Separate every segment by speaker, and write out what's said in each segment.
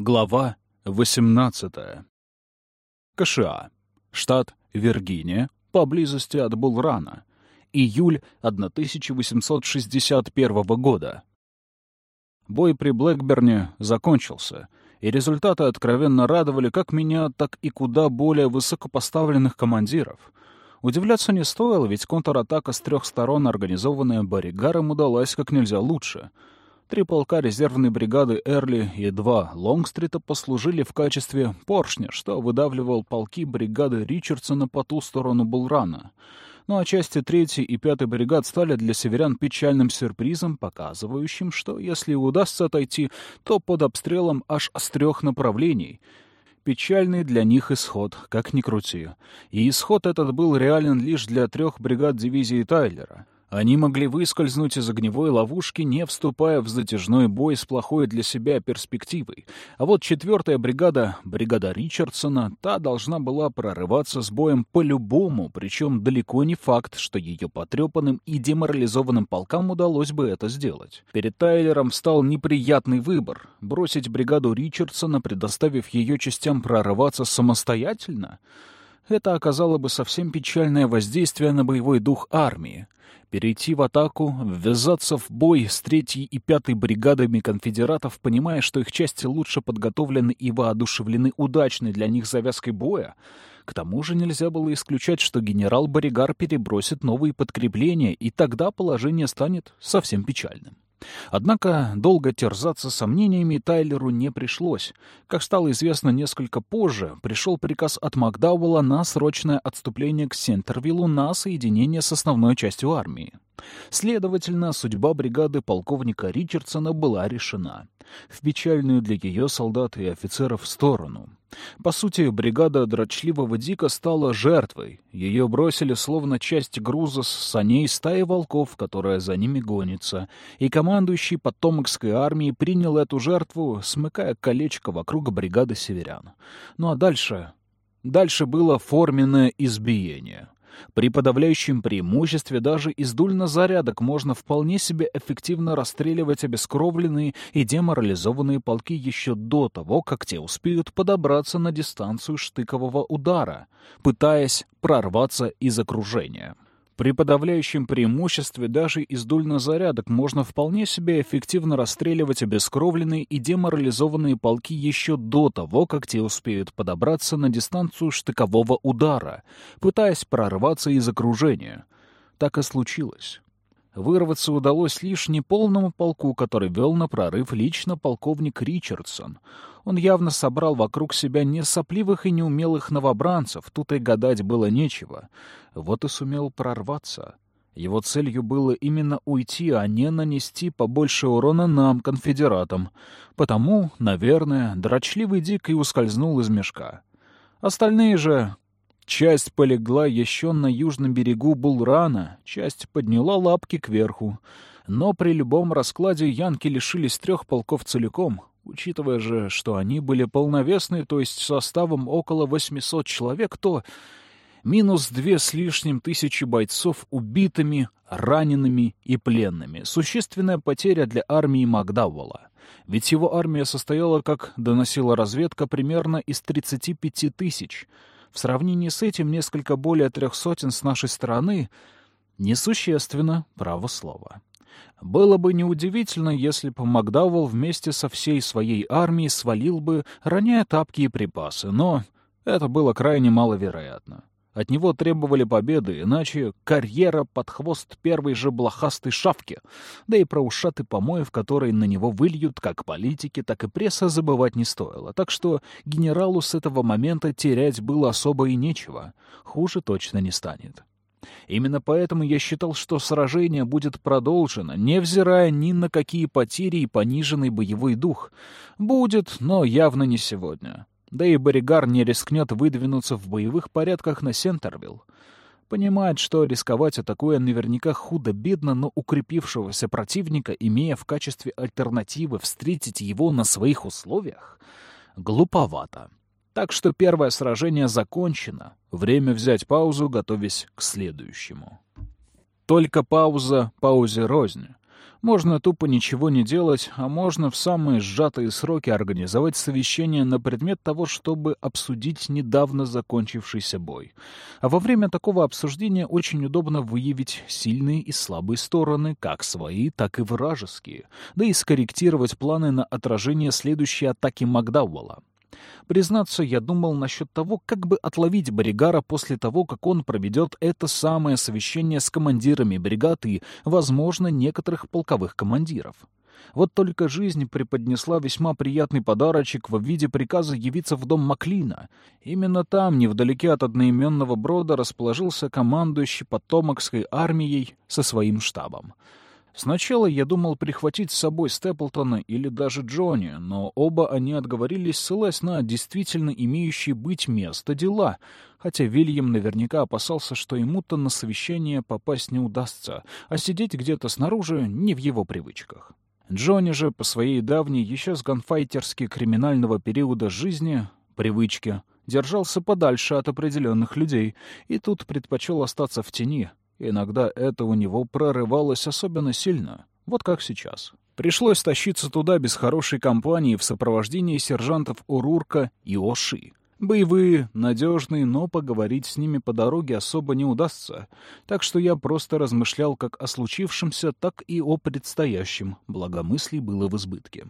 Speaker 1: Глава 18. КША. Штат Виргиния, поблизости от Булрана. Июль 1861 года. Бой при Блэкберне закончился, и результаты откровенно радовали как меня, так и куда более высокопоставленных командиров. Удивляться не стоило, ведь контратака с трех сторон, организованная Барригаром, удалась как нельзя лучше — Три полка резервной бригады Эрли и два Лонгстрита послужили в качестве поршня, что выдавливал полки бригады Ричардсона по ту сторону Булрана. Ну а части третьей и пятой бригад стали для северян печальным сюрпризом, показывающим, что если удастся отойти, то под обстрелом аж с трех направлений — печальный для них исход, как ни крути. И исход этот был реален лишь для трех бригад дивизии Тайлера. Они могли выскользнуть из огневой ловушки, не вступая в затяжной бой с плохой для себя перспективой. А вот четвертая бригада, бригада Ричардсона, та должна была прорываться с боем по-любому, причем далеко не факт, что ее потрепанным и деморализованным полкам удалось бы это сделать. Перед Тайлером встал неприятный выбор — бросить бригаду Ричардсона, предоставив ее частям прорываться самостоятельно — это оказало бы совсем печальное воздействие на боевой дух армии перейти в атаку, ввязаться в бой с третьей и пятой бригадами конфедератов, понимая, что их части лучше подготовлены и воодушевлены удачной для них завязкой боя. К тому же нельзя было исключать, что генерал Боригар перебросит новые подкрепления, и тогда положение станет совсем печальным. Однако долго терзаться сомнениями Тайлеру не пришлось. Как стало известно несколько позже, пришел приказ от Макдауэлла на срочное отступление к Сентервиллу на соединение с основной частью армии. Следовательно, судьба бригады полковника Ричардсона была решена. В печальную для ее солдат и офицеров сторону. По сути, бригада дрочливого Дика стала жертвой. Ее бросили словно часть груза с саней стаи волков, которая за ними гонится. И командующий потомокской армией принял эту жертву, смыкая колечко вокруг бригады северян. Ну а дальше... Дальше было форменное избиение. При подавляющем преимуществе даже из дульнозарядок можно вполне себе эффективно расстреливать обескровленные и деморализованные полки еще до того, как те успеют подобраться на дистанцию штыкового удара, пытаясь прорваться из окружения. При подавляющем преимуществе даже из дульнозарядок можно вполне себе эффективно расстреливать обескровленные и деморализованные полки еще до того, как те успеют подобраться на дистанцию штыкового удара, пытаясь прорваться из окружения. Так и случилось. Вырваться удалось лишь неполному полку, который вел на прорыв лично полковник Ричардсон. Он явно собрал вокруг себя не сопливых и неумелых новобранцев, тут и гадать было нечего. Вот и сумел прорваться. Его целью было именно уйти, а не нанести побольше урона нам, конфедератам. Потому, наверное, дрочливый Дик и ускользнул из мешка. Остальные же Часть полегла еще на южном берегу Булрана, часть подняла лапки кверху. Но при любом раскладе янки лишились трех полков целиком, учитывая же, что они были полновесные, то есть составом около 800 человек, то минус две с лишним тысячи бойцов убитыми, ранеными и пленными. Существенная потеря для армии Макдауэлла. Ведь его армия состояла, как доносила разведка, примерно из 35 тысяч — в сравнении с этим несколько более трех сотен с нашей стороны несущественно, право слова. Было бы неудивительно, если бы Макдауэлл вместе со всей своей армией свалил бы, роняя тапки и припасы, но это было крайне маловероятно. От него требовали победы, иначе карьера под хвост первой же блохастой шавки, да и про ушаты помоев, которые на него выльют как политики, так и пресса, забывать не стоило. Так что генералу с этого момента терять было особо и нечего. Хуже точно не станет. Именно поэтому я считал, что сражение будет продолжено, невзирая ни на какие потери и пониженный боевой дух. Будет, но явно не сегодня. Да и Боригар не рискнет выдвинуться в боевых порядках на Сентервилл. Понимает, что рисковать атакуя наверняка худо-бедно, но укрепившегося противника, имея в качестве альтернативы встретить его на своих условиях, глуповато. Так что первое сражение закончено. Время взять паузу, готовясь к следующему. Только пауза паузе рознь. Можно тупо ничего не делать, а можно в самые сжатые сроки организовать совещание на предмет того, чтобы обсудить недавно закончившийся бой. А во время такого обсуждения очень удобно выявить сильные и слабые стороны, как свои, так и вражеские, да и скорректировать планы на отражение следующей атаки Макдауэлла. Признаться, я думал насчет того, как бы отловить Боригара после того, как он проведет это самое совещание с командирами бригад и, возможно, некоторых полковых командиров. Вот только жизнь преподнесла весьма приятный подарочек в виде приказа явиться в дом Маклина. Именно там, невдалеке от одноименного брода, расположился командующий потомокской армией со своим штабом. Сначала я думал прихватить с собой Степлтона или даже Джонни, но оба они отговорились, ссылаясь на действительно имеющие быть место дела, хотя Вильям наверняка опасался, что ему-то на совещание попасть не удастся, а сидеть где-то снаружи не в его привычках. Джонни же по своей давней, еще с ганфайтерски криминального периода жизни, привычке, держался подальше от определенных людей и тут предпочел остаться в тени, Иногда это у него прорывалось особенно сильно, вот как сейчас. Пришлось тащиться туда без хорошей компании в сопровождении сержантов Урурка и Оши. Боевые, надежные, но поговорить с ними по дороге особо не удастся, так что я просто размышлял как о случившемся, так и о предстоящем, благо мыслей было в избытке.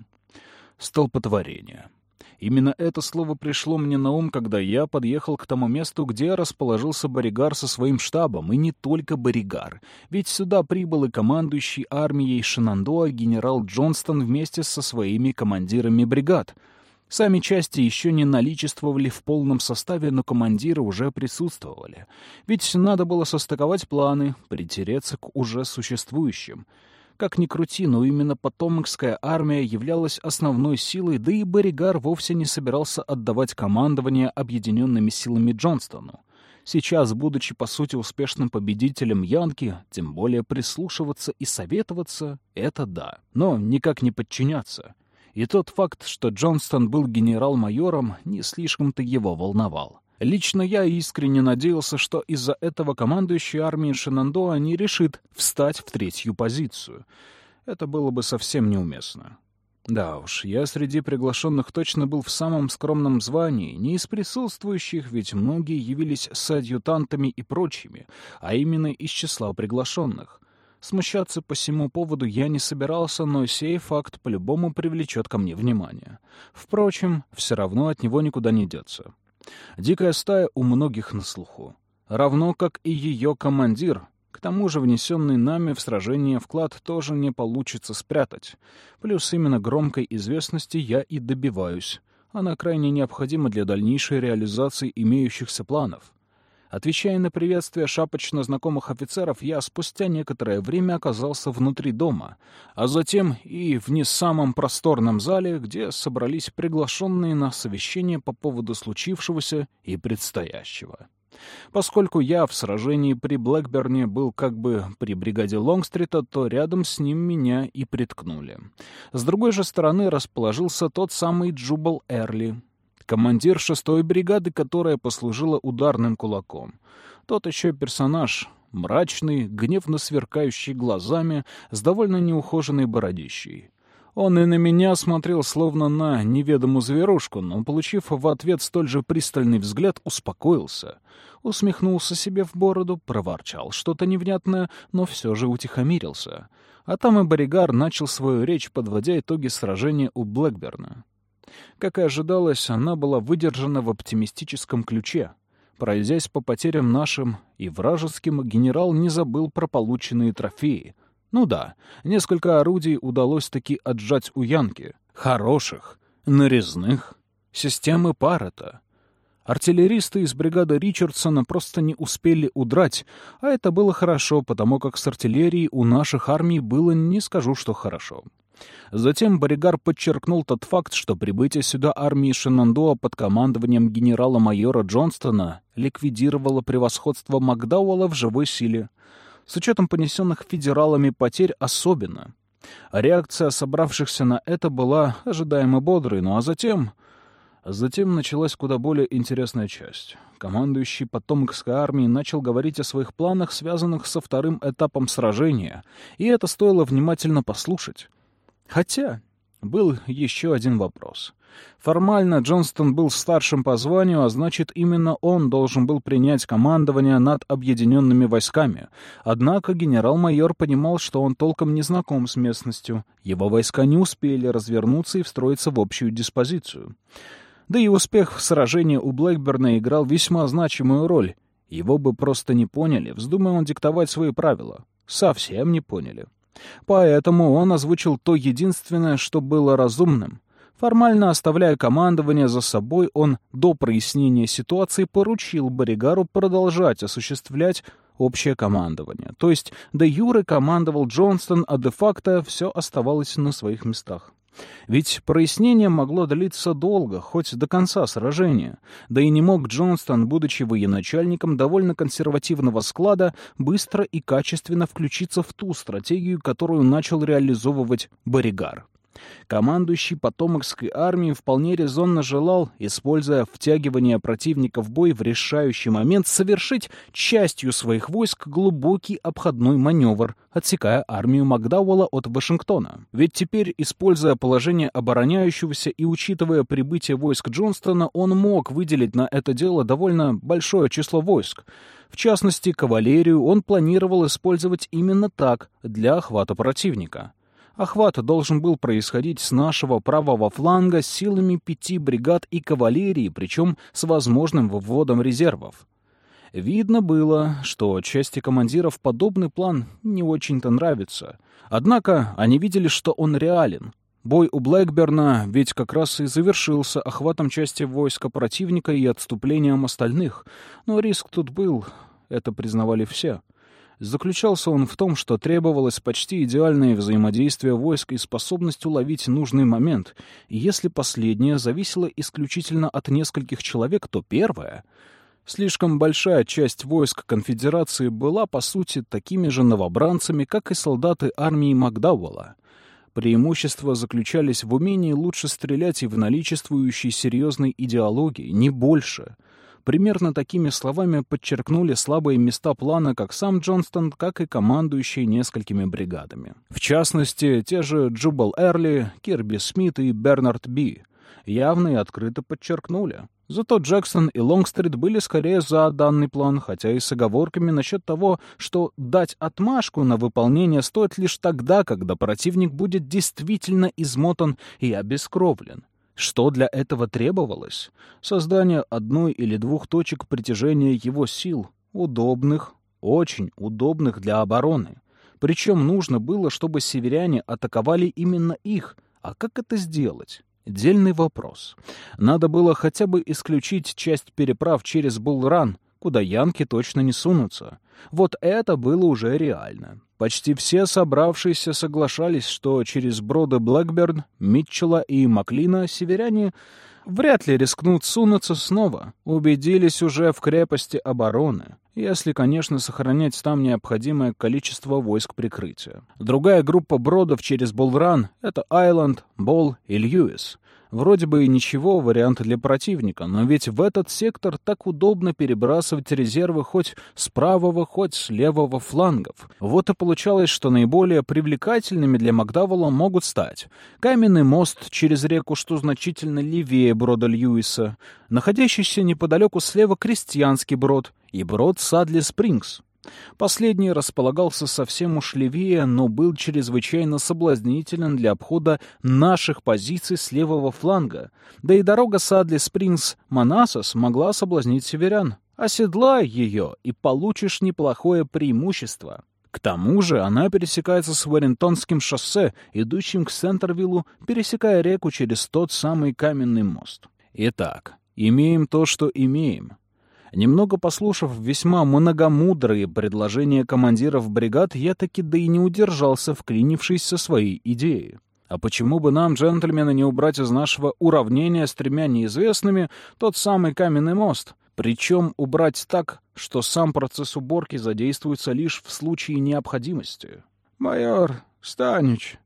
Speaker 1: Столпотворение. Именно это слово пришло мне на ум, когда я подъехал к тому месту, где расположился Боригар со своим штабом, и не только Боригар. Ведь сюда прибыл и командующий армией Шинандоа генерал Джонстон вместе со своими командирами бригад. Сами части еще не наличествовали в полном составе, но командиры уже присутствовали. Ведь надо было состыковать планы, притереться к уже существующим — как ни крути, но именно потомокская армия являлась основной силой, да и Берригар вовсе не собирался отдавать командование объединенными силами Джонстону. Сейчас, будучи по сути успешным победителем Янки, тем более прислушиваться и советоваться — это да, но никак не подчиняться. И тот факт, что Джонстон был генерал-майором, не слишком-то его волновал. Лично я искренне надеялся, что из-за этого командующий армией Шинандоа не решит встать в третью позицию. Это было бы совсем неуместно. Да уж, я среди приглашенных точно был в самом скромном звании, не из присутствующих, ведь многие явились с адъютантами и прочими, а именно из числа приглашенных. Смущаться по всему поводу я не собирался, но сей факт по-любому привлечет ко мне внимание. Впрочем, все равно от него никуда не деться. Дикая стая у многих на слуху. Равно как и ее командир. К тому же внесенный нами в сражение вклад тоже не получится спрятать. Плюс именно громкой известности я и добиваюсь. Она крайне необходима для дальнейшей реализации имеющихся планов. Отвечая на приветствие шапочно знакомых офицеров, я спустя некоторое время оказался внутри дома, а затем и в не самом просторном зале, где собрались приглашенные на совещание по поводу случившегося и предстоящего. Поскольку я в сражении при Блэкберне был как бы при бригаде Лонгстрита, то рядом с ним меня и приткнули. С другой же стороны расположился тот самый Джубал Эрли, командир шестой бригады, которая послужила ударным кулаком. Тот еще персонаж, мрачный, гневно сверкающий глазами, с довольно неухоженной бородищей. Он и на меня смотрел словно на неведомую зверушку, но, получив в ответ столь же пристальный взгляд, успокоился. Усмехнулся себе в бороду, проворчал что-то невнятное, но все же утихомирился. А там и Боригар начал свою речь, подводя итоги сражения у Блэкберна. Как и ожидалось, она была выдержана в оптимистическом ключе. Пройдясь по потерям нашим и вражеским, генерал не забыл про полученные трофеи. Ну да, несколько орудий удалось таки отжать у Янки. Хороших, нарезных, системы Парета. Артиллеристы из бригады Ричардсона просто не успели удрать, а это было хорошо, потому как с артиллерией у наших армий было не скажу, что хорошо. Затем Боригар подчеркнул тот факт, что прибытие сюда армии Шинандоа под командованием генерала-майора Джонстона ликвидировало превосходство Макдауэлла в живой силе, с учетом понесенных федералами потерь особенно. Реакция собравшихся на это была ожидаемо бодрой, ну а затем... Затем началась куда более интересная часть. Командующий потомокской армии начал говорить о своих планах, связанных со вторым этапом сражения, и это стоило внимательно послушать. Хотя был еще один вопрос. Формально Джонстон был старшим по званию, а значит, именно он должен был принять командование над объединенными войсками. Однако генерал-майор понимал, что он толком не знаком с местностью. Его войска не успели развернуться и встроиться в общую диспозицию. Да и успех в сражении у Блэкберна играл весьма значимую роль. Его бы просто не поняли, вздумая он диктовать свои правила. Совсем не поняли. Поэтому он озвучил то единственное, что было разумным. Формально оставляя командование за собой, он до прояснения ситуации поручил Боригару продолжать осуществлять общее командование. То есть де юре командовал Джонстон, а де-факто все оставалось на своих местах. Ведь прояснение могло длиться долго, хоть до конца сражения. Да и не мог Джонстон, будучи военачальником довольно консервативного склада, быстро и качественно включиться в ту стратегию, которую начал реализовывать Боригар. Командующий потомокской армией вполне резонно желал, используя втягивание противника в бой в решающий момент, совершить частью своих войск глубокий обходной маневр, отсекая армию Макдауэлла от Вашингтона. Ведь теперь, используя положение обороняющегося и учитывая прибытие войск Джонстона, он мог выделить на это дело довольно большое число войск. В частности, кавалерию он планировал использовать именно так, для охвата противника. Охват должен был происходить с нашего правого фланга силами пяти бригад и кавалерии, причем с возможным вводом резервов. Видно было, что части командиров подобный план не очень-то нравится. Однако они видели, что он реален. Бой у Блэкберна ведь как раз и завершился охватом части войска противника и отступлением остальных. Но риск тут был, это признавали все. Заключался он в том, что требовалось почти идеальное взаимодействие войск и способность уловить нужный момент, и если последнее зависело исключительно от нескольких человек, то первое... Слишком большая часть войск конфедерации была, по сути, такими же новобранцами, как и солдаты армии Макдауэлла. Преимущества заключались в умении лучше стрелять и в наличествующей серьезной идеологии, не больше — Примерно такими словами подчеркнули слабые места плана как сам Джонстон, как и командующий несколькими бригадами. В частности, те же Джубал Эрли, Кирби Смит и Бернард Би явно и открыто подчеркнули. Зато Джексон и Лонгстрит были скорее за данный план, хотя и с оговорками насчет того, что дать отмашку на выполнение стоит лишь тогда, когда противник будет действительно измотан и обескровлен. Что для этого требовалось? Создание одной или двух точек притяжения его сил, удобных, очень удобных для обороны. Причем нужно было, чтобы северяне атаковали именно их. А как это сделать? Дельный вопрос. Надо было хотя бы исключить часть переправ через Булран, куда янки точно не сунутся. Вот это было уже реально. Почти все собравшиеся соглашались, что через броды Блэкберн, Митчелла и Маклина северяне вряд ли рискнут сунуться снова. Убедились уже в крепости обороны, если, конечно, сохранять там необходимое количество войск прикрытия. Другая группа бродов через Булран — это Айленд, Бол и Льюис. Вроде бы и ничего, вариант для противника, но ведь в этот сектор так удобно перебрасывать резервы хоть с правого, хоть с левого флангов. Вот и получалось, что наиболее привлекательными для Макдавола могут стать каменный мост через реку, что значительно левее брода Льюиса, находящийся неподалеку слева крестьянский брод и брод Садли Спрингс, Последний располагался совсем уж левее, но был чрезвычайно соблазнителен для обхода наших позиций с левого фланга, да и дорога Садли-Спрингс-Манасос могла соблазнить северян. Оседлай ее, и получишь неплохое преимущество. К тому же она пересекается с Варентонским шоссе, идущим к Сентервиллу, пересекая реку через тот самый каменный мост. Итак, имеем то, что имеем. Немного послушав весьма многомудрые предложения командиров бригад, я таки да и не удержался, вклинившись со своей идеей. А почему бы нам, джентльмены, не убрать из нашего уравнения с тремя неизвестными тот самый каменный мост? Причем убрать так, что сам процесс уборки задействуется лишь в случае необходимости. «Майор Станич,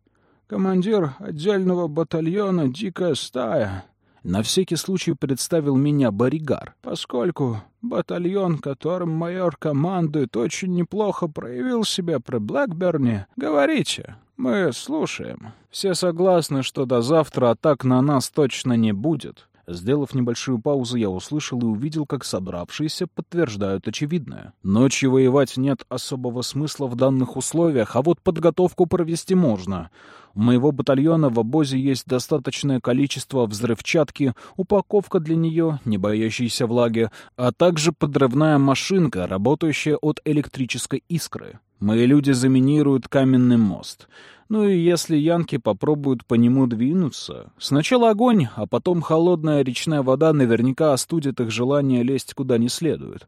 Speaker 1: командир отдельного батальона «Дикая стая», На всякий случай представил меня Боригар, поскольку батальон, которым майор командует, очень неплохо проявил себя при Блэкберне. Говорите, мы слушаем. Все согласны, что до завтра атак на нас точно не будет. Сделав небольшую паузу, я услышал и увидел, как собравшиеся подтверждают очевидное. Ночью воевать нет особого смысла в данных условиях, а вот подготовку провести можно. У моего батальона в обозе есть достаточное количество взрывчатки, упаковка для нее, не боящаяся влаги, а также подрывная машинка, работающая от электрической искры. Мои люди заминируют каменный мост. Ну и если янки попробуют по нему двинуться, сначала огонь, а потом холодная речная вода наверняка остудит их желание лезть куда не следует.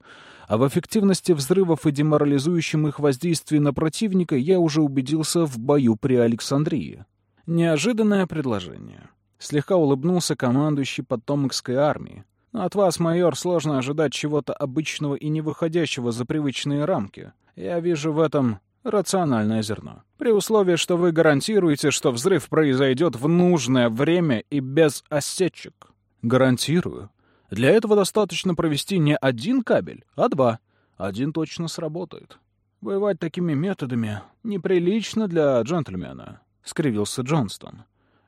Speaker 1: А в эффективности взрывов и деморализующем их воздействии на противника я уже убедился в бою при Александрии. Неожиданное предложение. Слегка улыбнулся командующий потомокской армии. От вас, майор, сложно ожидать чего-то обычного и не выходящего за привычные рамки. Я вижу в этом рациональное зерно. При условии, что вы гарантируете, что взрыв произойдет в нужное время и без осечек. Гарантирую. Для этого достаточно провести не один кабель, а два. Один точно сработает. Воевать такими методами неприлично для джентльмена, — скривился Джонстон.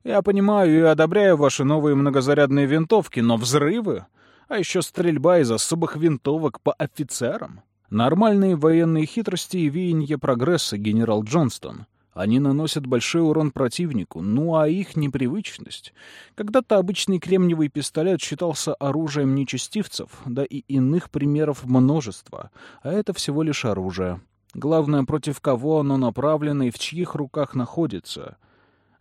Speaker 1: Я понимаю и одобряю ваши новые многозарядные винтовки, но взрывы, а еще стрельба из особых винтовок по офицерам. Нормальные военные хитрости и веяния прогресса, генерал Джонстон. Они наносят большой урон противнику, ну а их непривычность. Когда-то обычный кремниевый пистолет считался оружием нечестивцев, да и иных примеров множество, а это всего лишь оружие. Главное, против кого оно направлено и в чьих руках находится.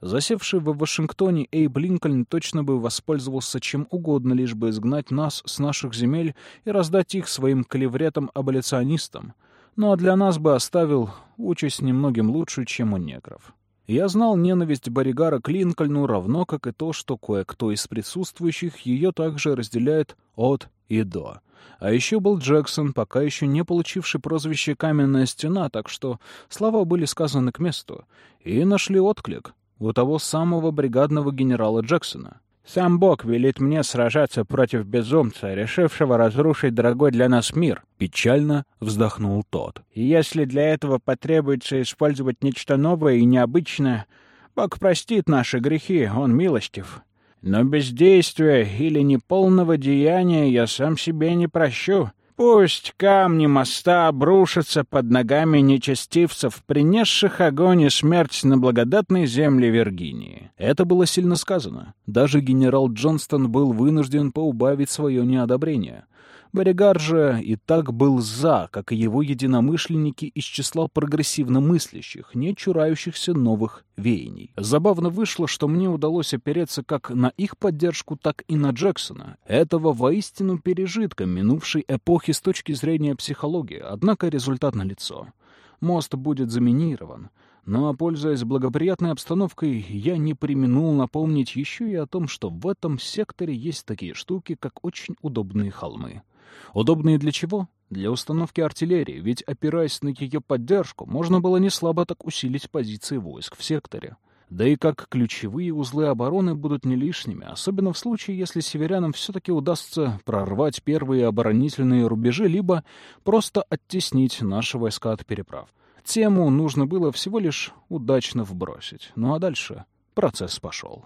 Speaker 1: Засевший в Вашингтоне Эйб Линкольн точно бы воспользовался чем угодно, лишь бы изгнать нас с наших земель и раздать их своим калевретам-аболиционистам. Ну а для нас бы оставил участь немногим лучше, чем у негров. Я знал ненависть Боригара к Линкольну равно, как и то, что кое-кто из присутствующих ее также разделяет от и до. А еще был Джексон, пока еще не получивший прозвище «Каменная стена», так что слова были сказаны к месту и нашли отклик у того самого бригадного генерала Джексона. «Сам Бог велит мне сражаться против безумца, решившего разрушить дорогой для нас мир», — печально вздохнул тот. «И если для этого потребуется использовать нечто новое и необычное, Бог простит наши грехи, Он милостив. Но бездействия или неполного деяния я сам себе не прощу. Пусть камни моста обрушатся под ногами нечестивцев, принесших огонь и смерть на благодатной земле Виргинии. Это было сильно сказано. Даже генерал Джонстон был вынужден поубавить свое неодобрение. Боригар же и так был «за», как и его единомышленники из числа прогрессивно мыслящих, не чурающихся новых веяний. Забавно вышло, что мне удалось опереться как на их поддержку, так и на Джексона, этого воистину пережитка минувшей эпохи с точки зрения психологии, однако результат налицо. Мост будет заминирован, но, пользуясь благоприятной обстановкой, я не применул напомнить еще и о том, что в этом секторе есть такие штуки, как очень удобные холмы. Удобные для чего? Для установки артиллерии, ведь, опираясь на ее поддержку, можно было не слабо так усилить позиции войск в секторе. Да и как ключевые узлы обороны будут не лишними, особенно в случае, если северянам все-таки удастся прорвать первые оборонительные рубежи, либо просто оттеснить наши войска от переправ. Тему нужно было всего лишь удачно вбросить. Ну а дальше процесс пошел.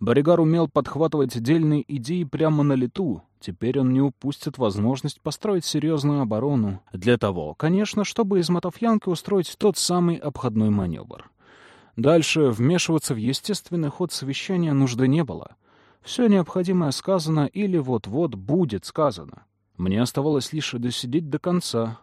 Speaker 1: Боригар умел подхватывать дельные идеи прямо на лету. Теперь он не упустит возможность построить серьезную оборону. Для того, конечно, чтобы из Матофьянки устроить тот самый обходной маневр. Дальше вмешиваться в естественный ход совещания нужды не было. Все необходимое сказано или вот-вот будет сказано. Мне оставалось лишь досидеть до конца.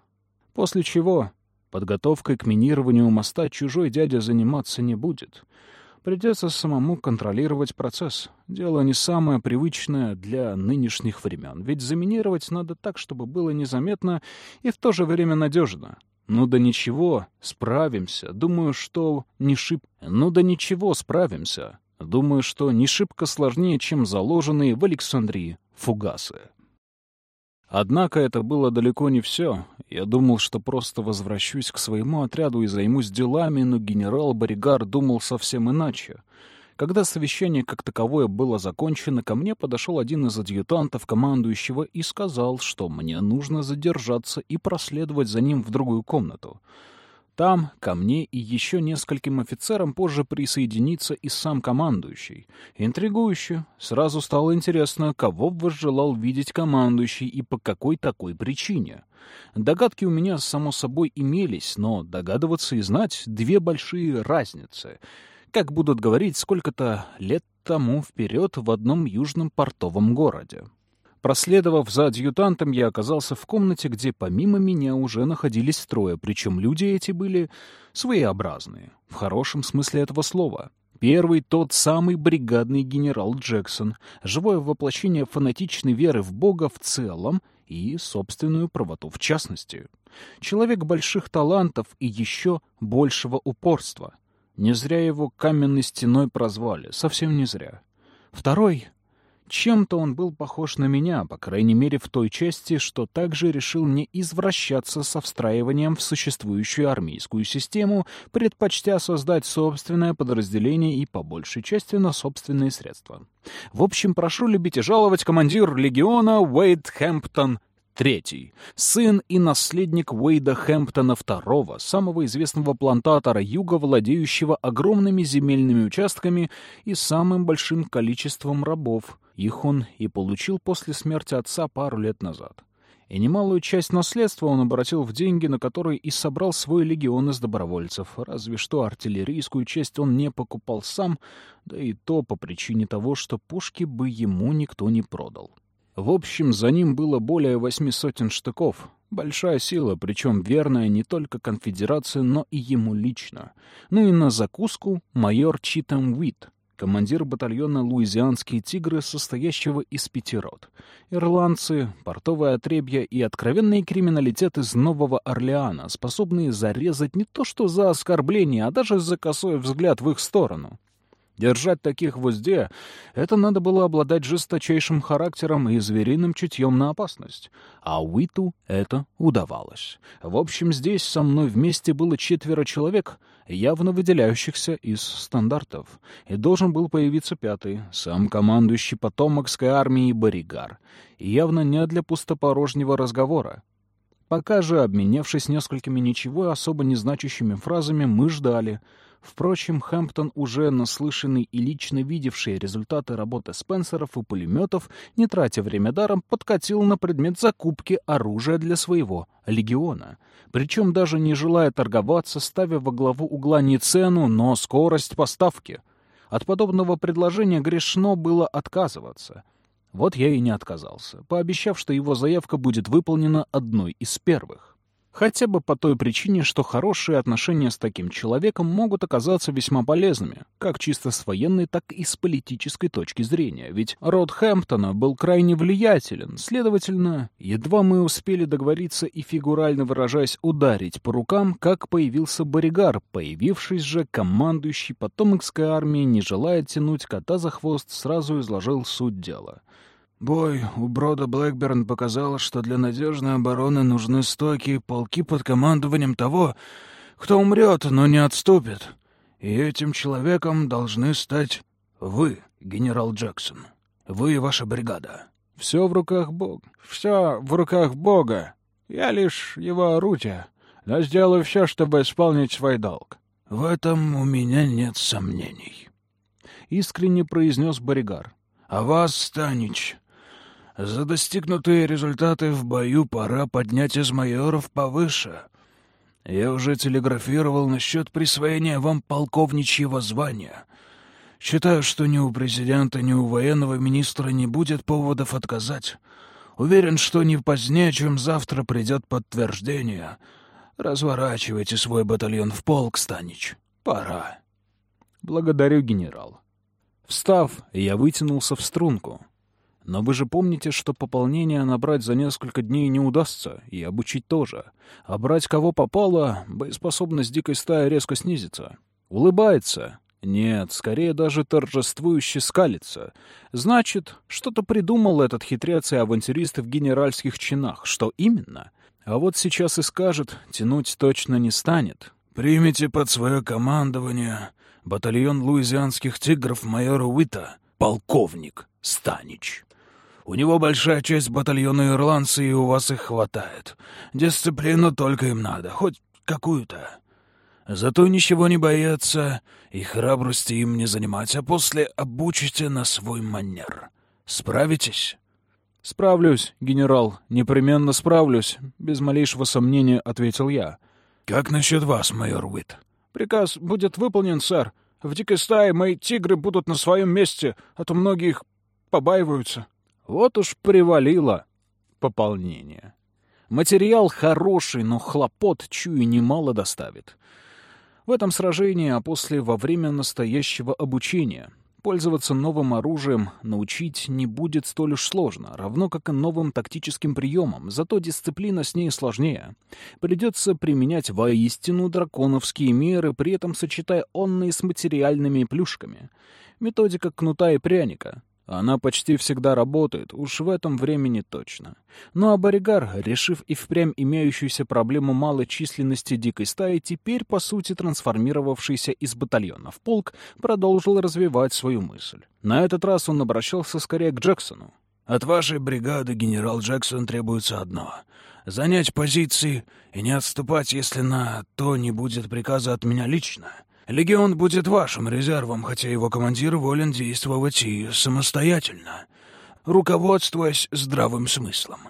Speaker 1: После чего подготовкой к минированию моста чужой дядя заниматься не будет — Придется самому контролировать процесс. Дело не самое привычное для нынешних времен, ведь заминировать надо так, чтобы было незаметно и в то же время надежно. Ну да ничего, справимся. Думаю, что не шиб... Ну да ничего, справимся. Думаю, что не шибко сложнее, чем заложенные в Александрии фугасы. Однако это было далеко не все. Я думал, что просто возвращусь к своему отряду и займусь делами, но генерал Боригар думал совсем иначе. Когда совещание как таковое было закончено, ко мне подошел один из адъютантов командующего и сказал, что мне нужно задержаться и проследовать за ним в другую комнату. Там ко мне и еще нескольким офицерам позже присоединится и сам командующий. Интригующе. Сразу стало интересно, кого возжелал видеть командующий и по какой такой причине. Догадки у меня, само собой, имелись, но догадываться и знать — две большие разницы. Как будут говорить, сколько-то лет тому вперед в одном южном портовом городе. Проследовав за адъютантом, я оказался в комнате, где помимо меня уже находились трое, причем люди эти были своеобразные, в хорошем смысле этого слова. Первый — тот самый бригадный генерал Джексон, живое воплощение фанатичной веры в Бога в целом и собственную правоту в частности. Человек больших талантов и еще большего упорства. Не зря его каменной стеной прозвали, совсем не зря. Второй чем-то он был похож на меня, по крайней мере в той части, что также решил не извращаться со встраиванием в существующую армейскую систему, предпочтя создать собственное подразделение и по большей части на собственные средства. В общем, прошу любить и жаловать командир легиона Уэйд Хэмптон Третий. Сын и наследник Уэйда Хэмптона II, самого известного плантатора юга, владеющего огромными земельными участками и самым большим количеством рабов. Их он и получил после смерти отца пару лет назад. И немалую часть наследства он обратил в деньги, на которые и собрал свой легион из добровольцев. Разве что артиллерийскую часть он не покупал сам, да и то по причине того, что пушки бы ему никто не продал. В общем, за ним было более восьми сотен штыков. Большая сила, причем верная не только конфедерации, но и ему лично. Ну и на закуску майор Читам Уит, командир батальона «Луизианские тигры», состоящего из пяти рот. Ирландцы, портовое отребье и откровенный криминалитет из Нового Орлеана, способные зарезать не то что за оскорбление, а даже за косой взгляд в их сторону. Держать таких в узде — это надо было обладать жесточайшим характером и звериным чутьем на опасность. А Уиту это удавалось. В общем, здесь со мной вместе было четверо человек, явно выделяющихся из стандартов. И должен был появиться пятый, сам командующий потомокской армией Боригар. И явно не для пустопорожнего разговора. Пока же, обменявшись несколькими ничего особо не значащими фразами, мы ждали — Впрочем, Хэмптон, уже наслышанный и лично видевший результаты работы Спенсеров и пулеметов, не тратя время даром, подкатил на предмет закупки оружия для своего легиона. Причем даже не желая торговаться, ставя во главу угла не цену, но скорость поставки. От подобного предложения грешно было отказываться. Вот я и не отказался, пообещав, что его заявка будет выполнена одной из первых. Хотя бы по той причине, что хорошие отношения с таким человеком могут оказаться весьма полезными, как чисто с военной, так и с политической точки зрения. Ведь род Хэмптона был крайне влиятелен, следовательно, едва мы успели договориться и, фигурально выражаясь, ударить по рукам, как появился Боригар, появившись же командующий потомокской армией, не желая тянуть кота за хвост, сразу изложил суть дела — Бой у брода Блэкберн показал, что для надежной обороны нужны стойкие полки под командованием того, кто умрет, но не отступит. И этим человеком должны стать вы, генерал Джексон. Вы и ваша бригада. Все в руках Бога. Все в руках Бога. Я лишь его орудие, но сделаю все, чтобы исполнить свой долг. В этом у меня нет сомнений. Искренне произнес Боригар. А вас, Станич, за достигнутые результаты в бою пора поднять из майоров повыше. Я уже телеграфировал насчет присвоения вам полковничьего звания. Считаю, что ни у президента, ни у военного министра не будет поводов отказать. Уверен, что не позднее, чем завтра придет подтверждение. Разворачивайте свой батальон в полк, Станич. Пора. Благодарю, генерал. Встав, я вытянулся в струнку. Но вы же помните, что пополнение набрать за несколько дней не удастся, и обучить тоже. А брать кого попало, боеспособность дикой стаи резко снизится. Улыбается. Нет, скорее даже торжествующе скалится. Значит, что-то придумал этот хитрец и авантюрист в генеральских чинах. Что именно? А вот сейчас и скажет, тянуть точно не станет. «Примите под свое командование
Speaker 2: Батальон луизианских тигров майора Уита, полковник Станич. У него большая часть батальона ирландцы, и у вас их хватает. Дисциплину только им надо, хоть какую-то. Зато ничего не боятся, и храбрости им не занимать, а после обучите на свой манер. Справитесь?»
Speaker 1: «Справлюсь, генерал, непременно справлюсь», — без малейшего сомнения ответил я.
Speaker 2: «Как насчет вас, майор Уит?»
Speaker 1: «Приказ будет выполнен, сэр. В дикой стае мои тигры будут на своем месте, а то многие их побаиваются». Вот уж привалило пополнение. Материал хороший, но хлопот, чую, немало доставит. В этом сражении, а после во время настоящего обучения — Пользоваться новым оружием научить не будет столь уж сложно, равно как и новым тактическим приемам, зато дисциплина с ней сложнее. Придется применять воистину драконовские меры, при этом сочетая онные с материальными плюшками. Методика кнута и пряника. Она почти всегда работает, уж в этом времени точно. Ну а Боригар, решив и впрямь имеющуюся проблему малой численности дикой стаи, теперь, по сути, трансформировавшийся из батальона в полк, продолжил развивать свою мысль. На этот раз он обращался скорее к Джексону.
Speaker 2: «От вашей бригады, генерал Джексон, требуется одно — занять позиции и не отступать, если на то не будет приказа от меня лично». Легион будет вашим резервом, хотя его командир волен действовать и самостоятельно, руководствуясь здравым смыслом.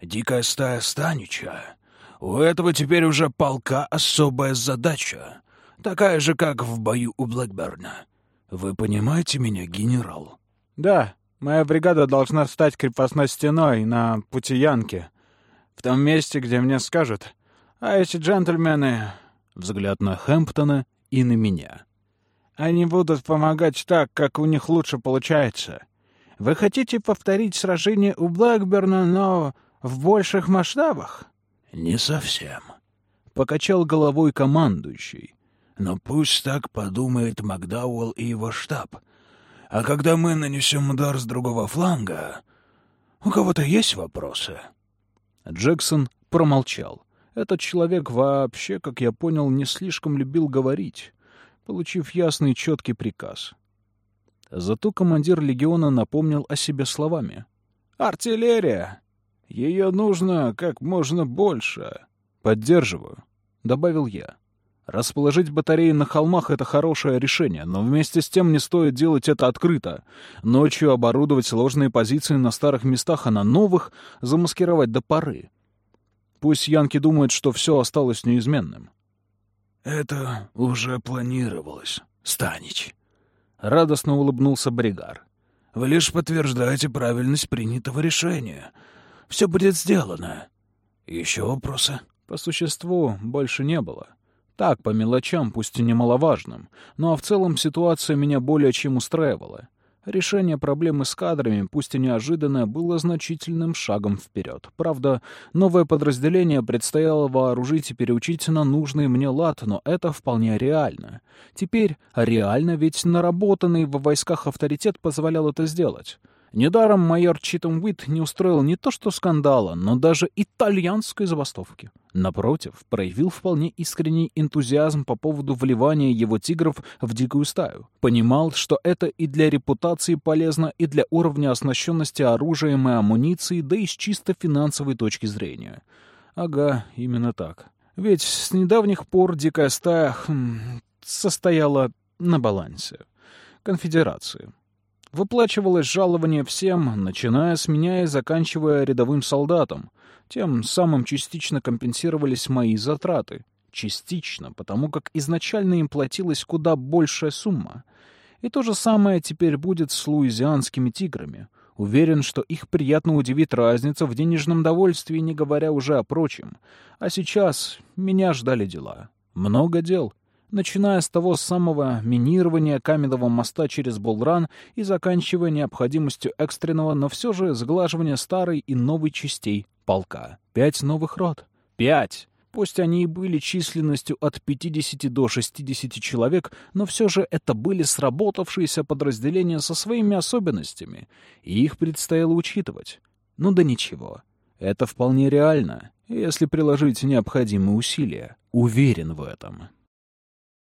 Speaker 2: Дикая стая Станича. У этого теперь уже полка особая задача, такая же, как в бою у Блэкберна. Вы понимаете меня, генерал?
Speaker 1: Да, моя бригада должна стать крепостной стеной на пути Янки, в том месте, где мне скажут. А эти джентльмены... Взгляд на Хэмптона и на меня. Они будут помогать так, как у них лучше получается. Вы хотите повторить сражение у Блэкберна, но в больших масштабах?
Speaker 2: Не совсем.
Speaker 1: Покачал головой командующий.
Speaker 2: Но пусть так подумает Макдауэлл и его штаб. А когда мы нанесем удар с другого фланга, у кого-то есть вопросы?
Speaker 1: Джексон промолчал. Этот человек вообще, как я понял, не слишком любил говорить, получив ясный четкий приказ. Зато командир легиона напомнил о себе словами. «Артиллерия! Ее нужно как можно больше!» «Поддерживаю», — добавил я. Расположить батареи на холмах — это хорошее решение, но вместе с тем не стоит делать это открыто. Ночью оборудовать сложные позиции на старых местах, а на новых замаскировать до поры. Пусть янки думают, что все осталось неизменным.
Speaker 2: «Это уже планировалось, Станич», — радостно улыбнулся Бригар. «Вы лишь подтверждаете правильность принятого решения. Все будет сделано. Еще вопросы?»
Speaker 1: По существу больше не было. Так, по мелочам, пусть и немаловажным, но в целом ситуация меня более чем устраивала. Решение проблемы с кадрами, пусть и неожиданное, было значительным шагом вперед. Правда, новое подразделение предстояло вооружить и переучить на нужный мне лад, но это вполне реально. Теперь реально, ведь наработанный в войсках авторитет позволял это сделать. Недаром майор Читом Уит не устроил не то что скандала, но даже итальянской забастовки. Напротив, проявил вполне искренний энтузиазм по поводу вливания его тигров в дикую стаю. Понимал, что это и для репутации полезно, и для уровня оснащенности оружием и амуницией, да и с чисто финансовой точки зрения. Ага, именно так. Ведь с недавних пор дикая стая хм, состояла на балансе. Конфедерации. Выплачивалось жалование всем, начиная с меня и заканчивая рядовым солдатом. Тем самым частично компенсировались мои затраты. Частично, потому как изначально им платилась куда большая сумма. И то же самое теперь будет с луизианскими тиграми. Уверен, что их приятно удивит разница в денежном довольствии, не говоря уже о прочем. А сейчас меня ждали дела. Много дел начиная с того самого минирования каменного моста через Булран и заканчивая необходимостью экстренного, но все же сглаживания старой и новой частей полка. Пять новых рот. Пять! Пусть они и были численностью от 50 до 60 человек, но все же это были сработавшиеся подразделения со своими особенностями, и их предстояло учитывать. Ну да ничего. Это вполне реально, если приложить необходимые усилия. Уверен в этом.